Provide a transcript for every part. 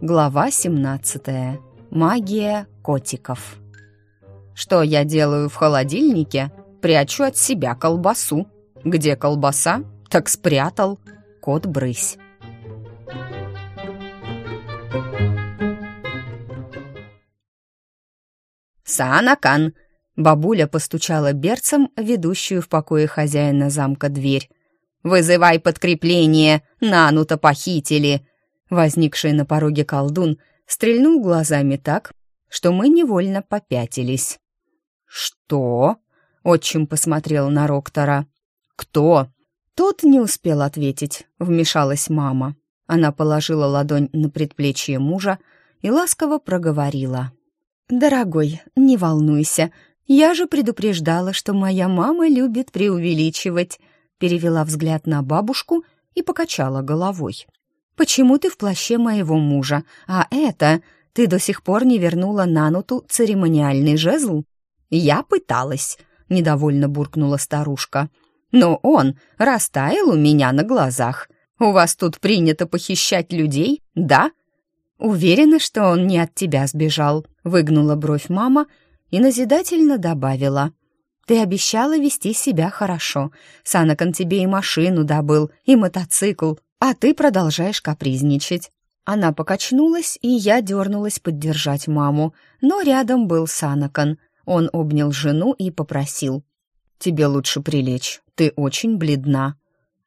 Глава 17. Магия котиков. Что я делаю в холодильнике? Прячу от себя колбасу. Где колбаса? Так спрятал. Кот брысь. Санакан. Бабуля постучала берцем, ведущую в покое хозяина замка дверь. «Вызывай подкрепление! Нану-то похитили!» Возникший на пороге колдун стрельнул глазами так, что мы невольно попятились. «Что?» — отчим посмотрел на Роктора. «Кто?» Тот не успел ответить, вмешалась мама. Она положила ладонь на предплечье мужа и ласково проговорила. «Дорогой, не волнуйся, я же предупреждала, что моя мама любит преувеличивать», перевела взгляд на бабушку и покачала головой. «Почему ты в плаще моего мужа? А это... Ты до сих пор не вернула Нануту церемониальный жезл?» «Я пыталась», — недовольно буркнула старушка. «Но он растаял у меня на глазах. У вас тут принято похищать людей, да?» «Уверена, что он не от тебя сбежал», — выгнула бровь мама и назидательно добавила. «Ты обещала вести себя хорошо. Санакан тебе и машину добыл, и мотоцикл, а ты продолжаешь капризничать». Она покачнулась, и я дернулась поддержать маму, но рядом был Санакан. Он обнял жену и попросил. «Тебе лучше прилечь, ты очень бледна».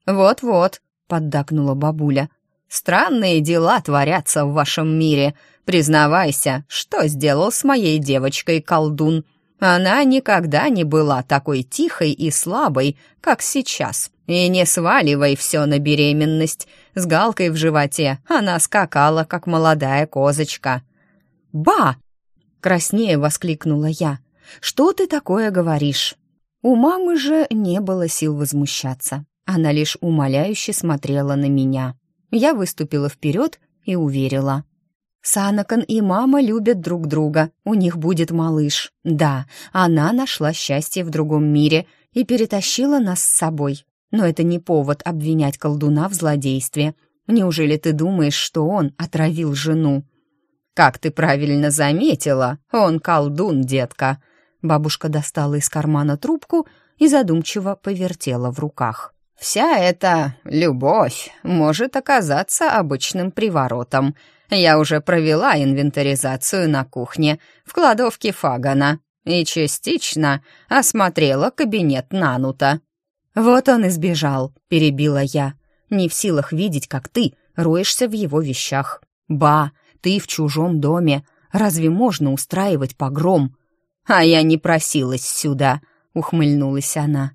«Вот-вот», — поддакнула бабуля. «Странные дела творятся в вашем мире. Признавайся, что сделал с моей девочкой колдун? Она никогда не была такой тихой и слабой, как сейчас. И не сваливай все на беременность. С галкой в животе она скакала, как молодая козочка. «Ба!» — краснее воскликнула я. «Что ты такое говоришь?» У мамы же не было сил возмущаться. Она лишь умоляюще смотрела на меня. Я выступила вперед и уверила. Санакан и мама любят друг друга, у них будет малыш. Да, она нашла счастье в другом мире и перетащила нас с собой. Но это не повод обвинять колдуна в злодействе. Неужели ты думаешь, что он отравил жену? Как ты правильно заметила, он колдун, детка. Бабушка достала из кармана трубку и задумчиво повертела в руках. Вся эта любовь может оказаться обычным приворотом — я уже провела инвентаризацию на кухне в кладовке Фагана и частично осмотрела кабинет Нанута. «Вот он и сбежал», — перебила я, не в силах видеть, как ты роешься в его вещах. «Ба, ты в чужом доме. Разве можно устраивать погром?» «А я не просилась сюда», — ухмыльнулась она.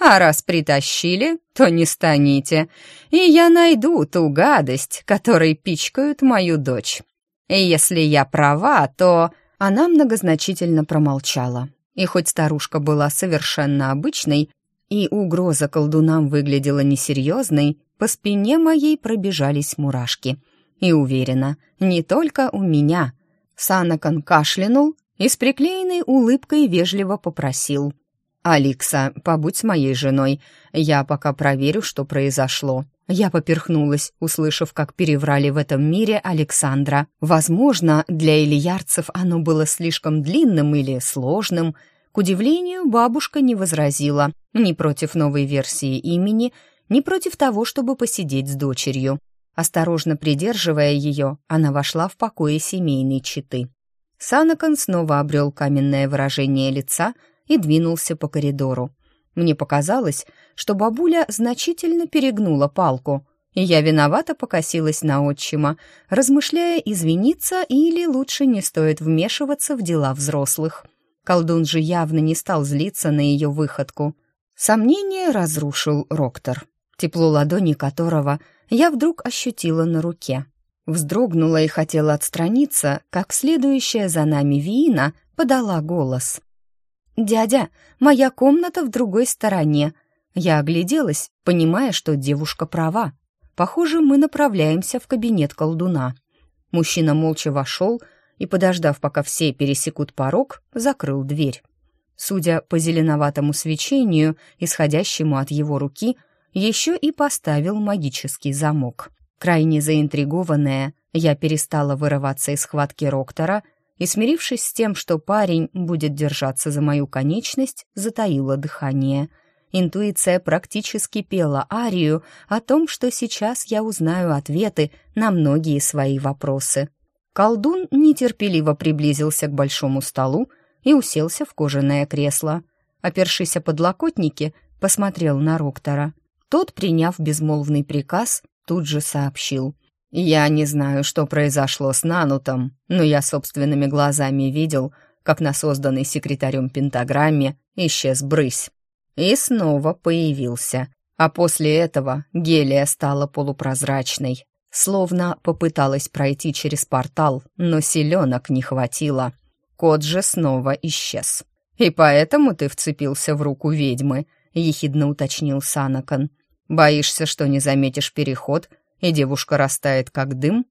А раз притащили, то не станите, и я найду ту гадость, которой пичкают мою дочь. И если я права, то...» Она многозначительно промолчала. И хоть старушка была совершенно обычной, и угроза колдунам выглядела несерьезной, по спине моей пробежались мурашки. И уверена, не только у меня. Санакан кашлянул и с приклеенной улыбкой вежливо попросил — «Аликса, побудь с моей женой. Я пока проверю, что произошло». Я поперхнулась, услышав, как переврали в этом мире Александра. Возможно, для ильярцев оно было слишком длинным или сложным. К удивлению, бабушка не возразила ни против новой версии имени, ни против того, чтобы посидеть с дочерью. Осторожно придерживая ее, она вошла в покои семейной четы. Санакан снова обрел каменное выражение лица — и двинулся по коридору. Мне показалось, что бабуля значительно перегнула палку, и я виновато покосилась на отчима, размышляя, извиниться или лучше не стоит вмешиваться в дела взрослых. Колдун же явно не стал злиться на ее выходку. Сомнение разрушил Роктор, тепло ладони которого я вдруг ощутила на руке. Вздрогнула и хотела отстраниться, как следующая за нами Виина подала голос. «Дядя, моя комната в другой стороне». Я огляделась, понимая, что девушка права. Похоже, мы направляемся в кабинет колдуна. Мужчина молча вошел и, подождав, пока все пересекут порог, закрыл дверь. Судя по зеленоватому свечению, исходящему от его руки, еще и поставил магический замок. Крайне заинтригованная, Я перестала вырываться из схватки Роктора и, смирившись с тем, что парень будет держаться за мою конечность, затаила дыхание. Интуиция практически пела арию о том, что сейчас я узнаю ответы на многие свои вопросы. Колдун нетерпеливо приблизился к большому столу и уселся в кожаное кресло. Опершись о подлокотники, посмотрел на Роктора. Тот, приняв безмолвный приказ, тут же сообщил. «Я не знаю, что произошло с Нанутом, но я собственными глазами видел, как на созданной секретарем пентаграмме исчез брысь. И снова появился. А после этого гелия стала полупрозрачной, словно попыталась пройти через портал, но селенок не хватило. Кот же снова исчез. «И поэтому ты вцепился в руку ведьмы», — ехидно уточнил Санакан. «Боишься, что не заметишь переход, и девушка растает, как дым?»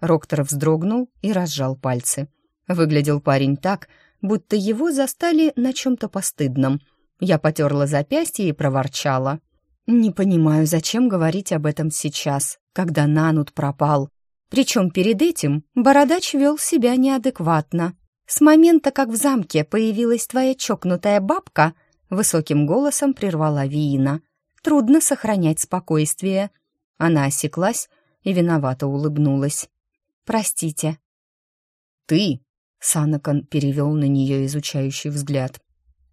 Роктор вздрогнул и разжал пальцы. Выглядел парень так, будто его застали на чем-то постыдном. Я потерла запястье и проворчала. «Не понимаю, зачем говорить об этом сейчас, когда Нанут пропал. Причем перед этим Бородач вел себя неадекватно. С момента, как в замке появилась твоя чокнутая бабка, высоким голосом прервала Виина. Трудно сохранять спокойствие. Она осеклась и виновато улыбнулась. «Простите». «Ты?» — Санакан перевел на нее изучающий взгляд.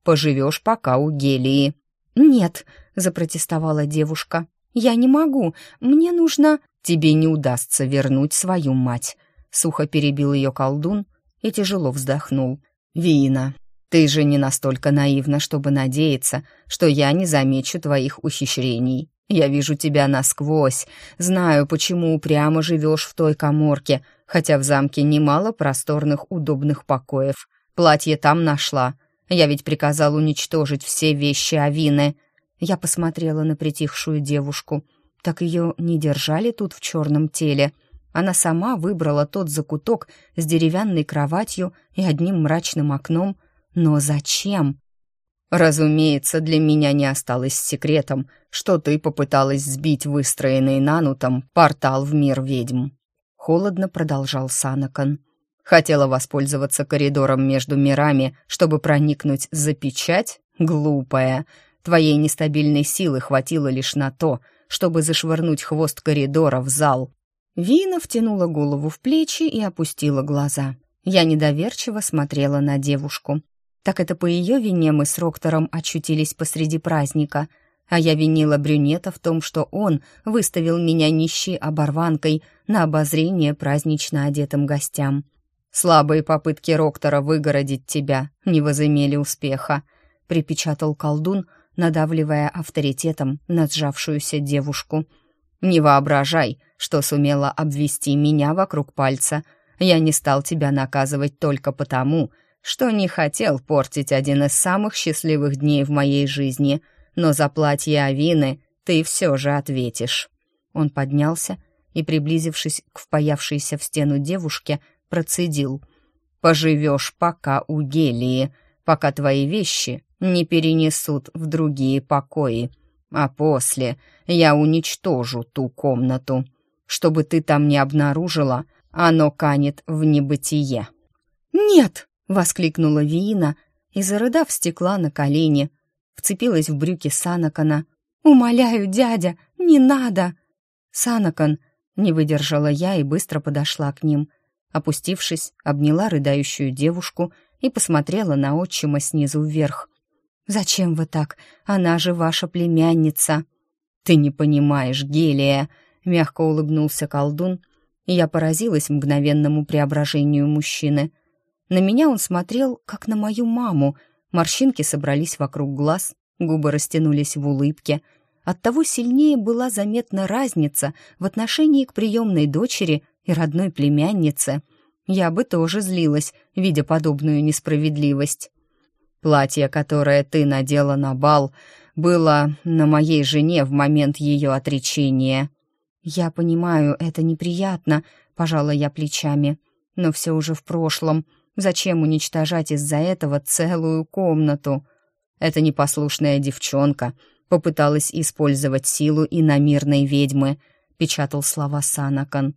«Поживешь пока у Гелии». «Нет», — запротестовала девушка. «Я не могу. Мне нужно...» «Тебе не удастся вернуть свою мать», — сухо перебил ее колдун и тяжело вздохнул. «Вина, ты же не настолько наивна, чтобы надеяться, что я не замечу твоих ухищрений. Я вижу тебя насквозь, знаю, почему упрямо живешь в той коморке, хотя в замке немало просторных удобных покоев. Платье там нашла. Я ведь приказал уничтожить все вещи Авины». Я посмотрела на притихшую девушку. Так ее не держали тут в черном теле — она сама выбрала тот закуток с деревянной кроватью и одним мрачным окном. Но зачем? Разумеется, для меня не осталось секретом, что ты попыталась сбить выстроенный нанутом портал в мир ведьм. Холодно продолжал Санакан. Хотела воспользоваться коридором между мирами, чтобы проникнуть за печать? Глупая. Твоей нестабильной силы хватило лишь на то, чтобы зашвырнуть хвост коридора в зал. Вина втянула голову в плечи и опустила глаза. Я недоверчиво смотрела на девушку. Так это по ее вине мы с Роктором очутились посреди праздника, а я винила брюнета в том, что он выставил меня нищей оборванкой на обозрение празднично одетым гостям. «Слабые попытки Роктора выгородить тебя не возымели успеха», — припечатал колдун, надавливая авторитетом на сжавшуюся девушку — не воображай, что сумела обвести меня вокруг пальца. Я не стал тебя наказывать только потому, что не хотел портить один из самых счастливых дней в моей жизни, но за платье Авины ты все же ответишь». Он поднялся и, приблизившись к впаявшейся в стену девушке, процедил. «Поживешь пока у Гелии, пока твои вещи не перенесут в другие покои» а после я уничтожу ту комнату. Чтобы ты там не обнаружила, оно канет в небытие». «Нет!» — воскликнула Виина и, зарыдав, стекла на колени, вцепилась в брюки Санакана. «Умоляю, дядя, не надо!» «Санакан!» — не выдержала я и быстро подошла к ним. Опустившись, обняла рыдающую девушку и посмотрела на отчима снизу вверх. «Зачем вы так? Она же ваша племянница». «Ты не понимаешь, Гелия», — мягко улыбнулся колдун, и я поразилась мгновенному преображению мужчины. На меня он смотрел, как на мою маму. Морщинки собрались вокруг глаз, губы растянулись в улыбке. Оттого сильнее была заметна разница в отношении к приемной дочери и родной племяннице. Я бы тоже злилась, видя подобную несправедливость. Платье, которое ты надела на бал, было на моей жене в момент ее отречения. Я понимаю, это неприятно, пожала я плечами, но все уже в прошлом. Зачем уничтожать из-за этого целую комнату? Эта непослушная девчонка попыталась использовать силу иномирной ведьмы, печатал слова Санакан.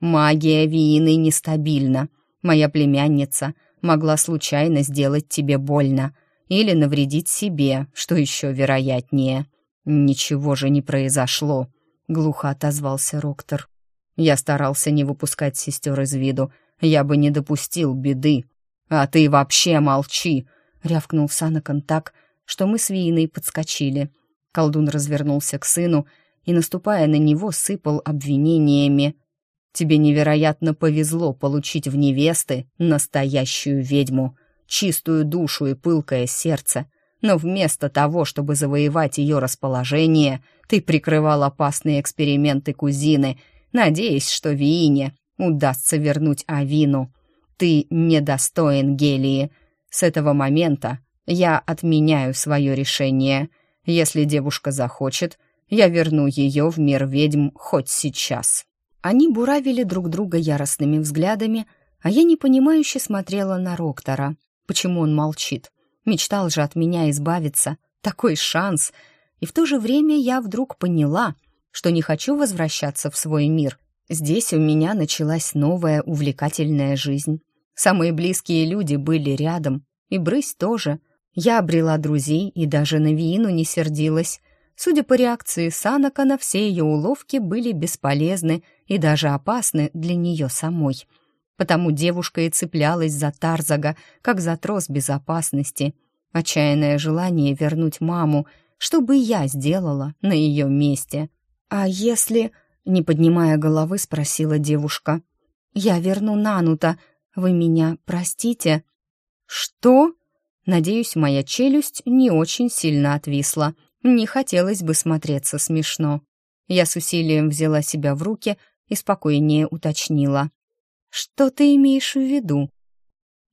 Магия Виины нестабильна. Моя племянница могла случайно сделать тебе больно или навредить себе, что еще вероятнее. Ничего же не произошло, глухо отозвался Роктор. Я старался не выпускать сестер из виду. Я бы не допустил беды. А ты вообще молчи, рявкнул Санакан так, что мы с Вииной подскочили. Колдун развернулся к сыну и, наступая на него, сыпал обвинениями. «Тебе невероятно повезло получить в невесты настоящую ведьму, чистую душу и пылкое сердце, но вместо того, чтобы завоевать ее расположение, ты прикрывал опасные эксперименты кузины, надеясь, что Виине удастся вернуть Авину. Ты недостоин Гелии. С этого момента я отменяю свое решение. Если девушка захочет, я верну ее в мир ведьм хоть сейчас». Они буравили друг друга яростными взглядами, а я непонимающе смотрела на Роктора. Почему он молчит? Мечтал же от меня избавиться. Такой шанс. И в то же время я вдруг поняла, что не хочу возвращаться в свой мир. Здесь у меня началась новая увлекательная жизнь. Самые близкие люди были рядом, и Брысь тоже. Я обрела друзей и даже на Виину не сердилась. Судя по реакции Санака, на все ее уловки были бесполезны и даже опасны для нее самой. Потому девушка и цеплялась за Тарзага, как за трос безопасности. Отчаянное желание вернуть маму, что бы я сделала на ее месте. «А если...» — не поднимая головы, спросила девушка. «Я верну Нанута. Вы меня простите?» «Что?» Надеюсь, моя челюсть не очень сильно отвисла. Не хотелось бы смотреться смешно. Я с усилием взяла себя в руки и спокойнее уточнила. «Что ты имеешь в виду?»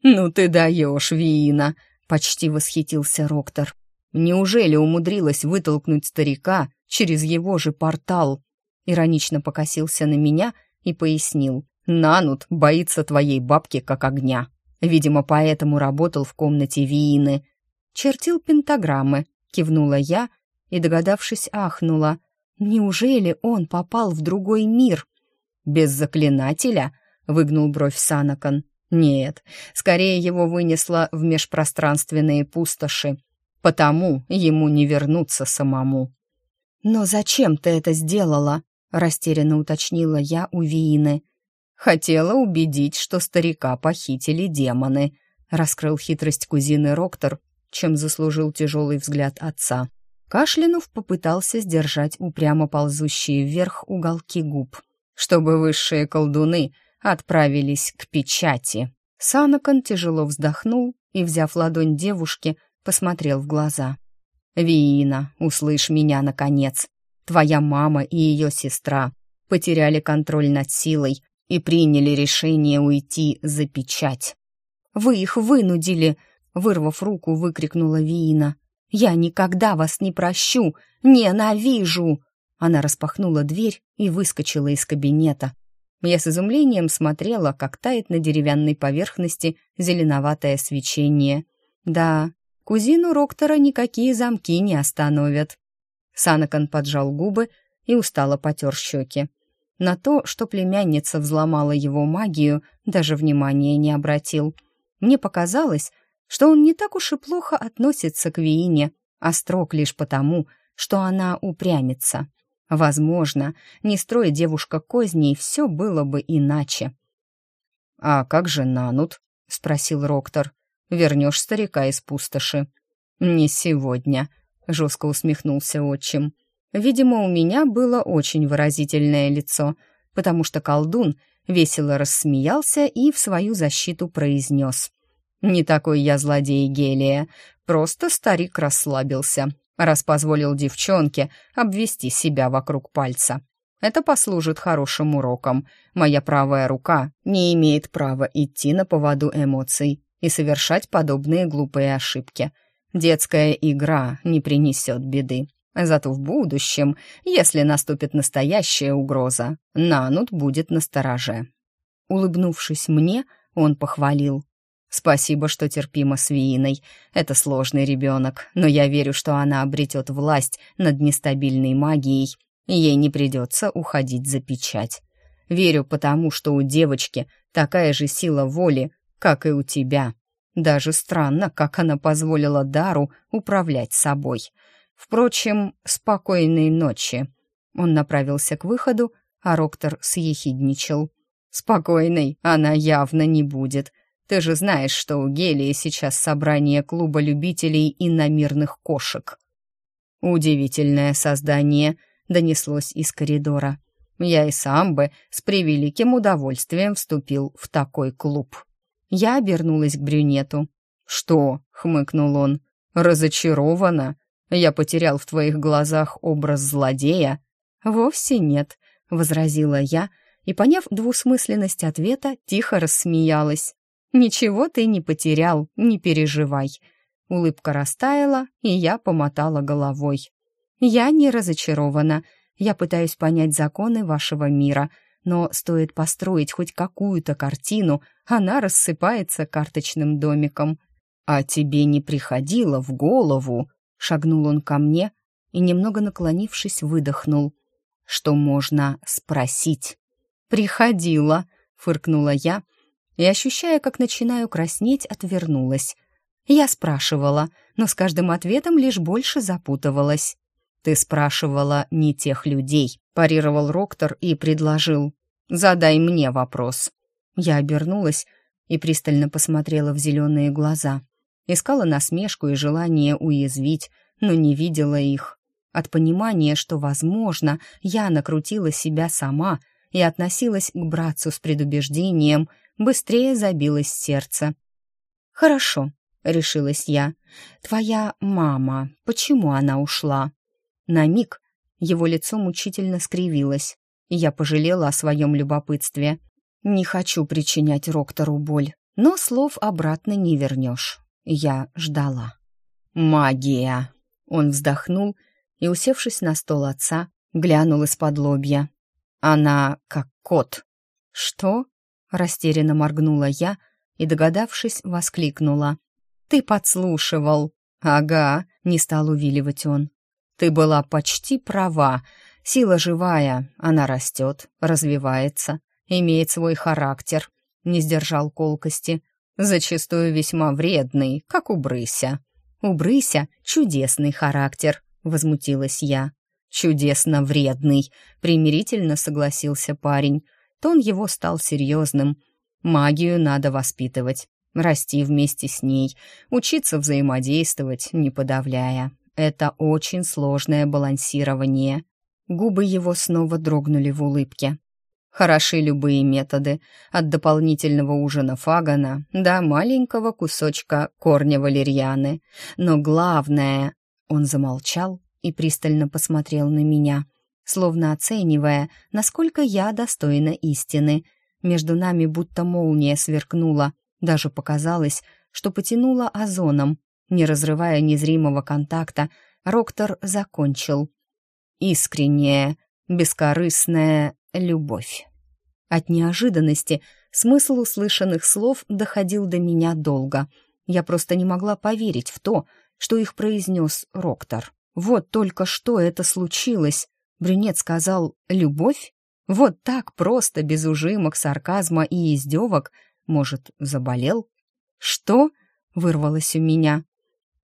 «Ну ты даешь, Виина!» — почти восхитился Роктор. «Неужели умудрилась вытолкнуть старика через его же портал?» Иронично покосился на меня и пояснил. «Нанут боится твоей бабки как огня. Видимо, поэтому работал в комнате Виины. Чертил пентаграммы, кивнула я и, догадавшись, ахнула. Неужели он попал в другой мир? Без заклинателя? Выгнул бровь Санакан. Нет, скорее его вынесло в межпространственные пустоши. Потому ему не вернуться самому. «Но зачем ты это сделала?» — растерянно уточнила я у Виины. Хотела убедить, что старика похитили демоны. Раскрыл хитрость кузины Роктор, чем заслужил тяжелый взгляд отца. Кашлянув попытался сдержать упрямо ползущие вверх уголки губ, чтобы высшие колдуны отправились к печати. Санакон тяжело вздохнул и, взяв ладонь девушки, посмотрел в глаза. «Виина, услышь меня, наконец. Твоя мама и ее сестра потеряли контроль над силой и приняли решение уйти за печать. «Вы их вынудили!» — вырвав руку, выкрикнула Виина. «Я никогда вас не прощу! Ненавижу!» Она распахнула дверь и выскочила из кабинета. Я с изумлением смотрела, как тает на деревянной поверхности зеленоватое свечение. Да, кузину Роктора никакие замки не остановят. Санакан поджал губы и устало потер щеки. На то, что племянница взломала его магию, даже внимания не обратил. Мне показалось, что он не так уж и плохо относится к Виине, а строг лишь потому, что она упрямится. Возможно, не строя девушка козней, все было бы иначе. «А как же Нанут?» — спросил Роктор. «Вернешь старика из пустоши?» «Не сегодня», — жестко усмехнулся отчим. Видимо, у меня было очень выразительное лицо, потому что колдун весело рассмеялся и в свою защиту произнес. «Не такой я злодей Гелия, просто старик расслабился, раз позволил девчонке обвести себя вокруг пальца. Это послужит хорошим уроком. Моя правая рука не имеет права идти на поводу эмоций и совершать подобные глупые ошибки. Детская игра не принесет беды. Зато в будущем, если наступит настоящая угроза, Нанут будет настороже. Улыбнувшись мне, он похвалил. «Спасибо, что терпимо с Вииной. Это сложный ребенок, но я верю, что она обретет власть над нестабильной магией, ей не придется уходить за печать. Верю потому, что у девочки такая же сила воли, как и у тебя. Даже странно, как она позволила Дару управлять собой. Впрочем, спокойной ночи. Он направился к выходу, а Роктор съехидничал. «Спокойной она явно не будет. Ты же знаешь, что у Гелии сейчас собрание клуба любителей иномирных кошек». «Удивительное создание», — донеслось из коридора. «Я и сам бы с превеликим удовольствием вступил в такой клуб». Я обернулась к брюнету. «Что?» — хмыкнул он. «Разочарована? Я потерял в твоих глазах образ злодея?» «Вовсе нет», — возразила я, и, поняв двусмысленность ответа, тихо рассмеялась. «Ничего ты не потерял, не переживай». Улыбка растаяла, и я помотала головой. «Я не разочарована. Я пытаюсь понять законы вашего мира, но стоит построить хоть какую-то картину, она рассыпается карточным домиком. «А тебе не приходило в голову?» — шагнул он ко мне и, немного наклонившись, выдохнул, что можно спросить. «Приходила», — фыркнула я, и, ощущая, как начинаю краснеть, отвернулась. Я спрашивала, но с каждым ответом лишь больше запутывалась. «Ты спрашивала не тех людей», — парировал Роктор и предложил. «Задай мне вопрос». Я обернулась и пристально посмотрела в зеленые глаза. Искала насмешку и желание уязвить, но не видела их. От понимания, что, возможно, я накрутила себя сама и относилась к братцу с предубеждением, быстрее забилось сердце. «Хорошо», — решилась я. «Твоя мама, почему она ушла?» На миг его лицо мучительно скривилось, и я пожалела о своем любопытстве. Не хочу причинять Роктору боль, но слов обратно не вернешь. Я ждала. «Магия!» Он вздохнул и, усевшись на стол отца, глянул из-под лобья. «Она как кот». «Что?» — растерянно моргнула я и, догадавшись, воскликнула. «Ты подслушивал!» «Ага», — не стал увиливать он. «Ты была почти права. Сила живая, она растет, развивается, имеет свой характер». Не сдержал колкости. «Зачастую весьма вредный, как у Брыся». «У Брыся чудесный характер», — возмутилась я. «Чудесно вредный», — примирительно согласился парень. Тон его стал серьезным. «Магию надо воспитывать, расти вместе с ней, учиться взаимодействовать, не подавляя. Это очень сложное балансирование». Губы его снова дрогнули в улыбке. Хороши любые методы, от дополнительного ужина фагана до маленького кусочка корня валерьяны. Но главное... Он замолчал и пристально посмотрел на меня, словно оценивая, насколько я достойна истины. Между нами будто молния сверкнула, даже показалось, что потянула озоном. Не разрывая незримого контакта, Роктор закончил. «Искренняя, бескорыстная любовь». От неожиданности смысл услышанных слов доходил до меня долго. Я просто не могла поверить в то, что их произнес Роктор. Вот только что это случилось. Брюнет сказал «любовь»? Вот так просто, без ужимок, сарказма и издевок. Может, заболел? «Что?» — вырвалось у меня.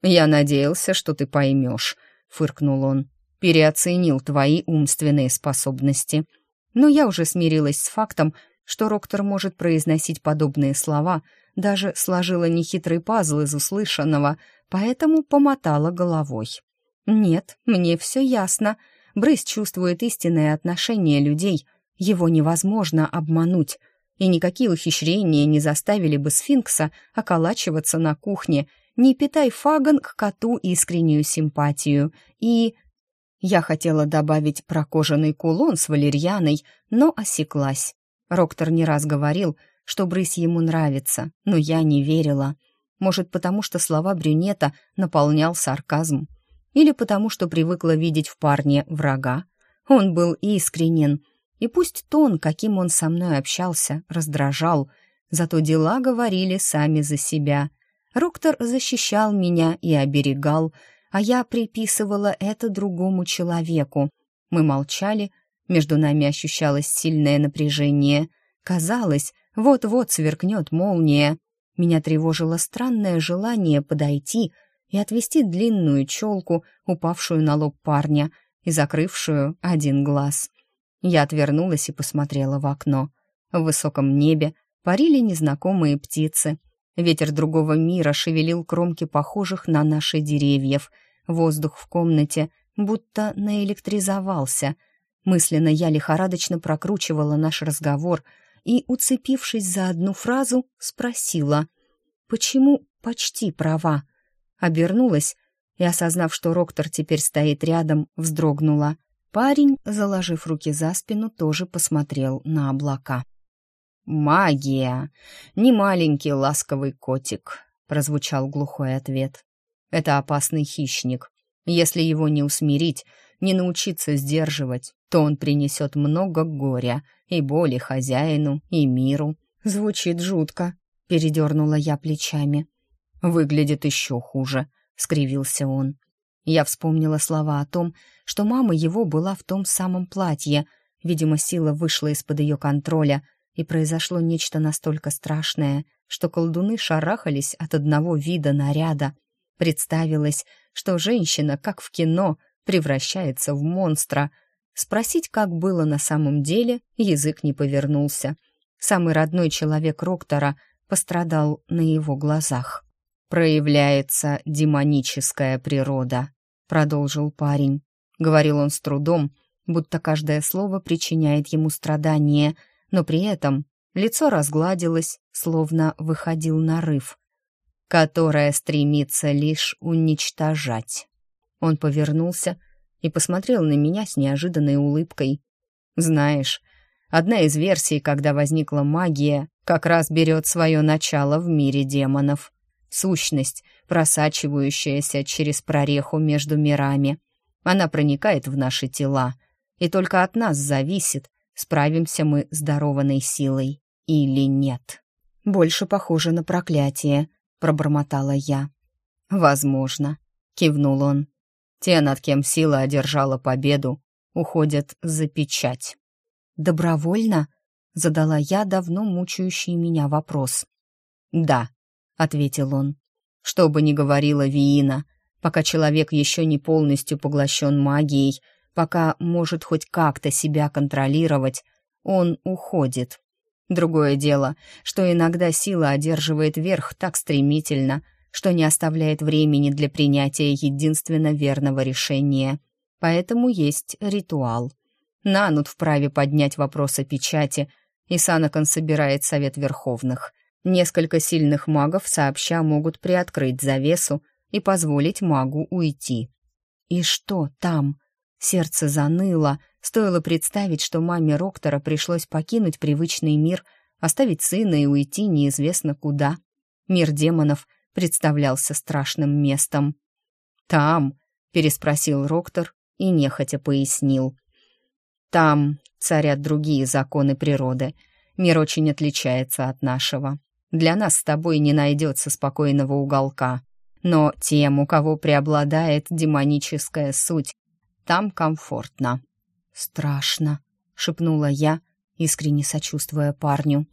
«Я надеялся, что ты поймешь», — фыркнул он. «Переоценил твои умственные способности. Но я уже смирилась с фактом, что Роктор может произносить подобные слова, даже сложила нехитрый пазл из услышанного, поэтому помотала головой. «Нет, мне все ясно. Брысь чувствует истинное отношение людей. Его невозможно обмануть. И никакие ухищрения не заставили бы сфинкса околачиваться на кухне. Не питай фаган к коту искреннюю симпатию. И я хотела добавить про кожаный кулон с валерьяной, но осеклась. Роктор не раз говорил, что брысь ему нравится, но я не верила. Может, потому что слова брюнета наполнял сарказм. Или потому что привыкла видеть в парне врага. Он был искренен. И пусть тон, каким он со мной общался, раздражал, зато дела говорили сами за себя. Роктор защищал меня и оберегал, а я приписывала это другому человеку. Мы молчали, Между нами ощущалось сильное напряжение. Казалось, вот-вот сверкнет молния. Меня тревожило странное желание подойти и отвести длинную челку, упавшую на лоб парня и закрывшую один глаз. Я отвернулась и посмотрела в окно. В высоком небе парили незнакомые птицы. Ветер другого мира шевелил кромки похожих на наши деревьев. Воздух в комнате будто наэлектризовался. Мысленно я лихорадочно прокручивала наш разговор и, уцепившись за одну фразу, спросила, «Почему почти права?» Обернулась и, осознав, что Роктор теперь стоит рядом, вздрогнула. Парень, заложив руки за спину, тоже посмотрел на облака. «Магия! Не маленький ласковый котик», — прозвучал глухой ответ. «Это опасный хищник. Если его не усмирить, не научиться сдерживать, то он принесет много горя и боли хозяину и миру. Звучит жутко, передернула я плечами. Выглядит еще хуже, скривился он. Я вспомнила слова о том, что мама его была в том самом платье. Видимо, сила вышла из-под ее контроля, и произошло нечто настолько страшное, что колдуны шарахались от одного вида наряда. Представилось, что женщина, как в кино, превращается в монстра. Спросить, как было на самом деле, язык не повернулся. Самый родной человек Роктора пострадал на его глазах. «Проявляется демоническая природа», — продолжил парень. Говорил он с трудом, будто каждое слово причиняет ему страдания, но при этом лицо разгладилось, словно выходил нарыв, которая стремится лишь уничтожать. Он повернулся и посмотрел на меня с неожиданной улыбкой. «Знаешь, одна из версий, когда возникла магия, как раз берет свое начало в мире демонов сущность, просачивающаяся через прореху между мирами. Она проникает в наши тела, и только от нас зависит, справимся мы с дарованной силой или нет. «Больше похоже на проклятие», — пробормотала я. «Возможно», — кивнул он. «Те, над кем сила одержала победу, уходят за печать». «Добровольно?» — задала я давно мучающий меня вопрос. «Да», ответил он. Что бы ни говорила Виина, пока человек еще не полностью поглощен магией, пока может хоть как-то себя контролировать, он уходит. Другое дело, что иногда сила одерживает верх так стремительно, что не оставляет времени для принятия единственно верного решения. Поэтому есть ритуал. Нанут вправе поднять вопрос о печати, и Санакон собирает Совет Верховных. Несколько сильных магов сообща могут приоткрыть завесу и позволить магу уйти. И что там? Сердце заныло, стоило представить, что маме Роктора пришлось покинуть привычный мир, оставить сына и уйти неизвестно куда. Мир демонов представлялся страшным местом. «Там?» — переспросил Роктор и нехотя пояснил. «Там царят другие законы природы. Мир очень отличается от нашего. Для нас с тобой не найдется спокойного уголка. Но тем, у кого преобладает демоническая суть, там комфортно». «Страшно», — шепнула я, искренне сочувствуя парню.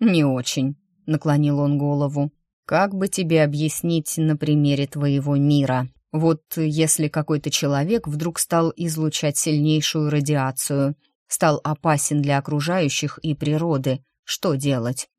«Не очень», — наклонил он голову. «Как бы тебе объяснить на примере твоего мира? Вот если какой-то человек вдруг стал излучать сильнейшую радиацию, стал опасен для окружающих и природы, что делать?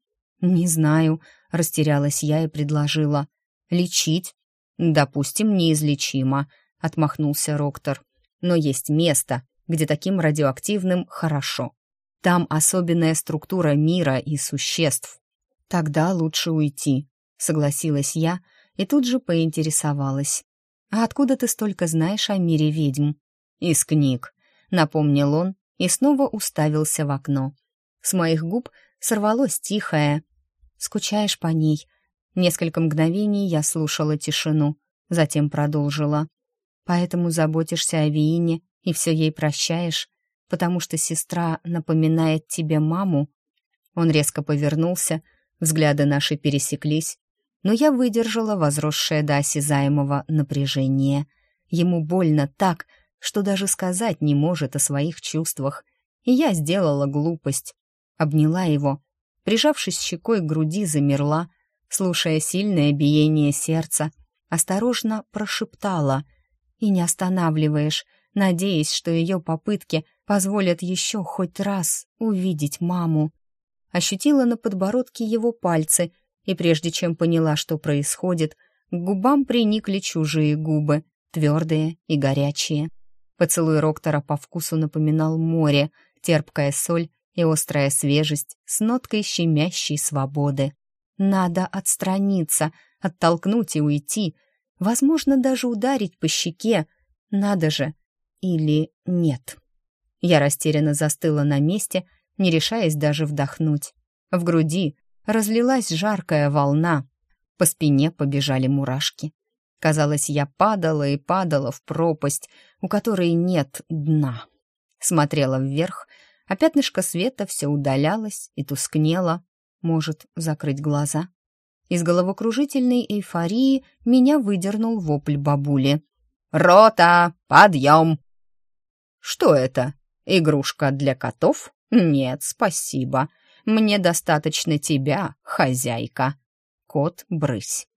«Не знаю», — растерялась я и предложила. «Лечить?» «Допустим, неизлечимо», — отмахнулся Роктор. «Но есть место, где таким радиоактивным хорошо. Там особенная структура мира и существ. Тогда лучше уйти», — согласилась я и тут же поинтересовалась. «А откуда ты столько знаешь о мире ведьм?» «Из книг», — напомнил он и снова уставился в окно. С моих губ сорвалось тихое Скучаешь по ней?» Несколько мгновений я слушала тишину, затем продолжила. «Поэтому заботишься о Виине и все ей прощаешь, потому что сестра напоминает тебе маму?» Он резко повернулся, взгляды наши пересеклись, но я выдержала возросшее до осязаемого напряжения. Ему больно так, что даже сказать не может о своих чувствах, и я сделала глупость. Обняла его, прижавшись щекой к груди, замерла, слушая сильное биение сердца, осторожно прошептала «И не останавливаешь», надеясь, что ее попытки позволят еще хоть раз увидеть маму. Ощутила на подбородке его пальцы, и прежде чем поняла, что происходит, к губам приникли чужие губы, твердые и горячие. Поцелуй Роктора по вкусу напоминал море, терпкая соль и острая свежесть с ноткой щемящей свободы. Надо отстраниться, оттолкнуть и уйти, возможно, даже ударить по щеке. Надо же. Или нет. Я растерянно застыла на месте, не решаясь даже вдохнуть. В груди разлилась жаркая волна, по спине побежали мурашки. Казалось, я падала и падала в пропасть, у которой нет дна. Смотрела вверх, а пятнышко света все удалялось и тускнело. Может, закрыть глаза? Из головокружительной эйфории меня выдернул вопль бабули. «Рота, подъем!» «Что это? Игрушка для котов? Нет, спасибо. Мне достаточно тебя, хозяйка». Кот брысь.